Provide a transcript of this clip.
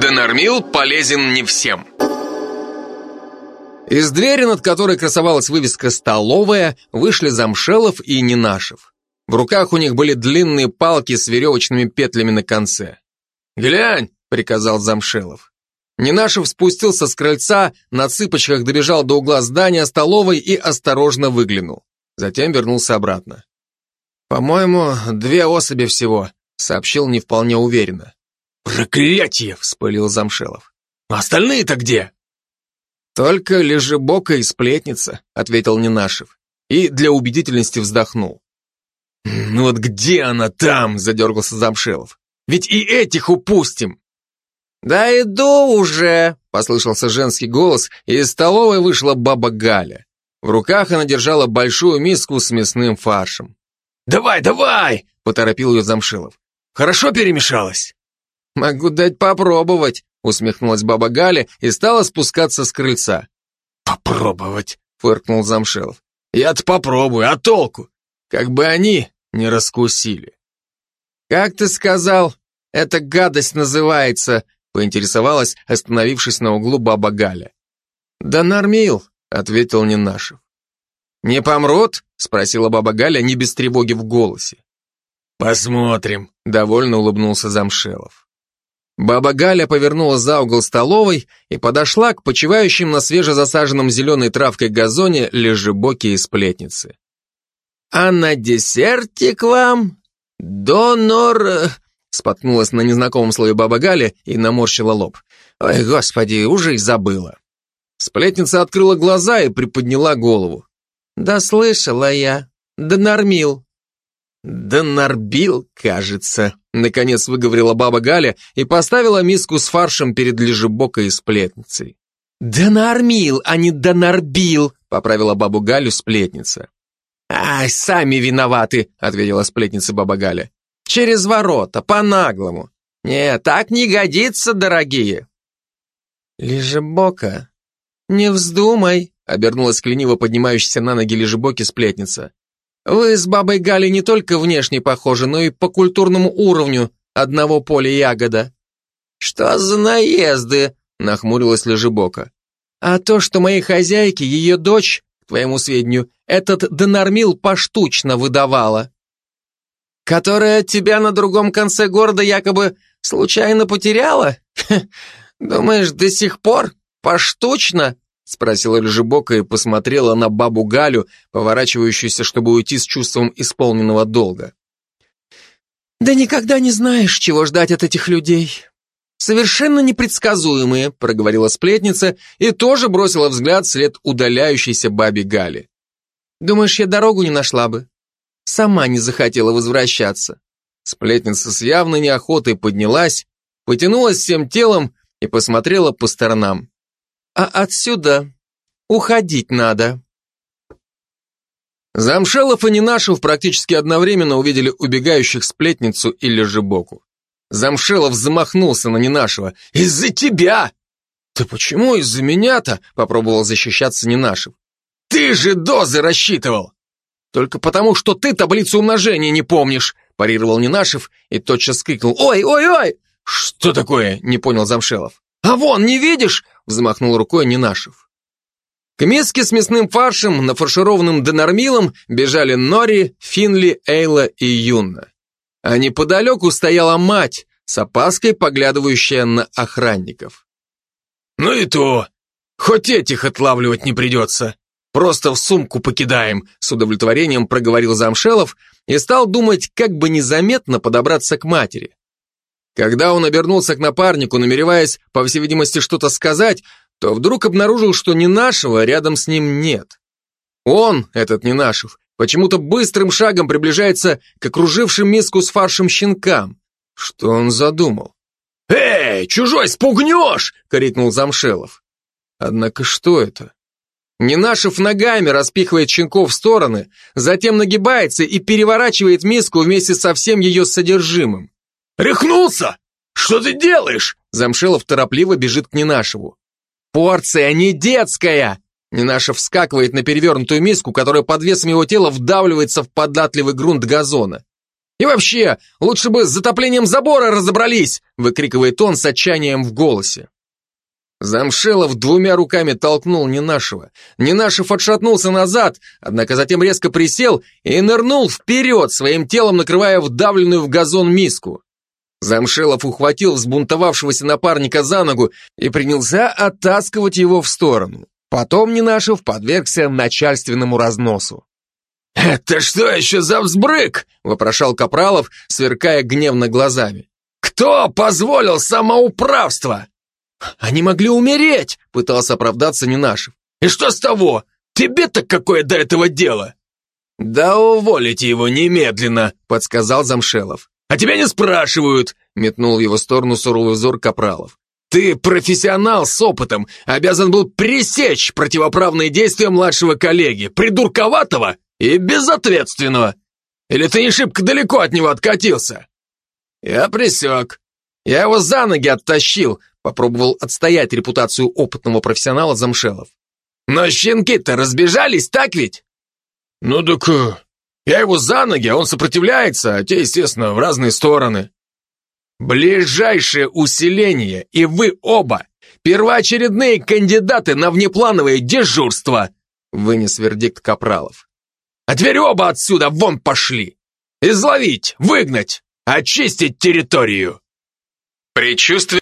Донормил полезен не всем. Из двери, над которой красовалась вывеска «Столовая», вышли Замшелов и Нинашев. В руках у них были длинные палки с веревочными петлями на конце. «Глянь!» — приказал Замшелов. Нинашев спустился с крыльца, на цыпочках добежал до угла здания столовой и осторожно выглянул. Затем вернулся обратно. «По-моему, две особи всего», — сообщил не вполне уверенно. «Проклятие!» — вспылил Замшелов. «А остальные-то где?» «Только лежебока и сплетница», — ответил Нинашев. И для убедительности вздохнул. «Ну вот где она там?» — задергался Замшелов. «Ведь и этих упустим!» «Да иду уже!» — послышался женский голос, и из столовой вышла баба Галя. В руках она держала большую миску с мясным фаршем. «Давай, давай!» — поторопил ее Замшилов. «Хорошо перемешалось?» «Могу дать попробовать», — усмехнулась баба Галя и стала спускаться с крыльца. «Попробовать», — фыркнул Замшелов. «Я-то попробую, а толку? Как бы они не раскусили». «Как ты сказал, эта гадость называется», — поинтересовалась, остановившись на углу баба Галя. «Да нормил», — ответил Ненашев. «Не помрут?» — спросила баба Галя не без тревоги в голосе. «Посмотрим», — довольно улыбнулся Замшелов. Баба Галя повернула за угол столовой и подошла к почивающим на свежезасаженном зеленой травкой газоне лежебоки и сплетницы. «А на десертик вам донор...» Споткнулась на незнакомом слове баба Галя и наморщила лоб. «Ой, господи, уже и забыла». Сплетница открыла глаза и приподняла голову. «Да слышала я. Да нормил». «Да нарбил, кажется», — наконец выговорила баба Галя и поставила миску с фаршем перед лежебокой и сплетницей. «Да нормил, а не да нарбил», — поправила бабу Галю сплетница. «Ай, сами виноваты», — ответила сплетница баба Галя. «Через ворота, по-наглому. Не, так не годится, дорогие». «Лежебока, не вздумай», Обернулась к лениво поднимающейся на ноги лежебоки сплетница. Вы с бабой Галей не только внешне похожи, но и по культурному уровню одного поля ягода. Что за наезды? Нахмурилась лежебока. А то, что моей хозяйке, ее дочь, к твоему сведению, этот донормил поштучно выдавала. Которая тебя на другом конце города якобы случайно потеряла? Думаешь, до сих пор? Поштучно? Спросила Лежебока и посмотрела на бабу Галю, поворачивающуюся, чтобы уйти с чувством исполненного долга. «Да никогда не знаешь, чего ждать от этих людей. Совершенно непредсказуемые», — проговорила сплетница и тоже бросила взгляд вслед удаляющейся бабе Гали. «Думаешь, я дорогу не нашла бы? Сама не захотела возвращаться». Сплетница с явной неохотой поднялась, потянулась всем телом и посмотрела по сторонам. А отсюда уходить надо. Замшелов и Нинашев практически одновременно увидели убегающих сплетницу и лежебоку. Замшелов замахнулся на Нинашева. «Из-за тебя!» «Да почему из-за меня-то?» — попробовал защищаться Нинашев. «Ты же дозы рассчитывал!» «Только потому, что ты таблицу умножения не помнишь!» — парировал Нинашев и тотчас крикнул. «Ой, ой, ой!» «Что такое?» — не понял Замшелов. «А вон, не видишь? взмахнул рукой Нинашев. К миске с мясным фаршем, нафаршированным денормилом, бежали Нори, Финли, Эйла и Юнна. А неподалеку стояла мать, с опаской поглядывающая на охранников. «Ну и то, хоть этих отлавливать не придется. Просто в сумку покидаем», с удовлетворением проговорил Замшелов и стал думать, как бы незаметно подобраться к матери. Когда он обернулся к напарнику, намереваясь, по всей видимости, что-то сказать, то вдруг обнаружил, что ни нашего рядом с ним нет. Он, этот Ненашев, почему-то быстрым шагом приближается к окружившим миску с фаршем щенкам. Что он задумал? «Эй, чужой спугнешь!» — крикнул Замшелов. Однако что это? Ненашев ногами распихивает щенков в стороны, затем нагибается и переворачивает миску вместе со всем ее содержимым. «Рехнулся? Что ты делаешь?» Замшелов торопливо бежит к Ненашеву. «Порция не детская!» Ненашев вскакивает на перевернутую миску, которая под весом его тела вдавливается в податливый грунт газона. И вообще, лучше бы с затоплением забора разобрались, выкрикивает он с отчаянием в голосе. Замшелов двумя руками толкнул Ненашева. Ненашев отшатнулся назад, однако затем резко присел и нырнул вперед, своим телом накрывая вдавленную в газон миску. Замшелов ухватил взбунтовавшегося напарника за ногу и принялся оттаскивать его в сторону. Потом Ненашев подвергся начальственному разносу. «Это что еще за взбрык?» — вопрошал Капралов, сверкая гневно глазами. «Кто позволил самоуправство?» «Они могли умереть!» — пытался оправдаться Ненашев. «И что с того? Тебе-то какое до этого дело?» «Да уволите его немедленно», — подсказал Замшелов. «А тебя не спрашивают», — метнул в его сторону суровый взор Капралов. «Ты профессионал с опытом, обязан был пресечь противоправные действия младшего коллеги, придурковатого и безответственного. Или ты не шибко далеко от него откатился?» «Я присек. Я его за ноги оттащил, Попробовал отстоять репутацию опытного профессионала Замшелов. «Но щенки-то разбежались, так ведь?» «Ну так э, я его за ноги, а он сопротивляется, а те, естественно, в разные стороны». «Ближайшее усиление, и вы оба первоочередные кандидаты на внеплановое дежурство», вынес вердикт Капралов. «А теперь оба отсюда вон пошли! Изловить, выгнать, очистить территорию!» Предчувствие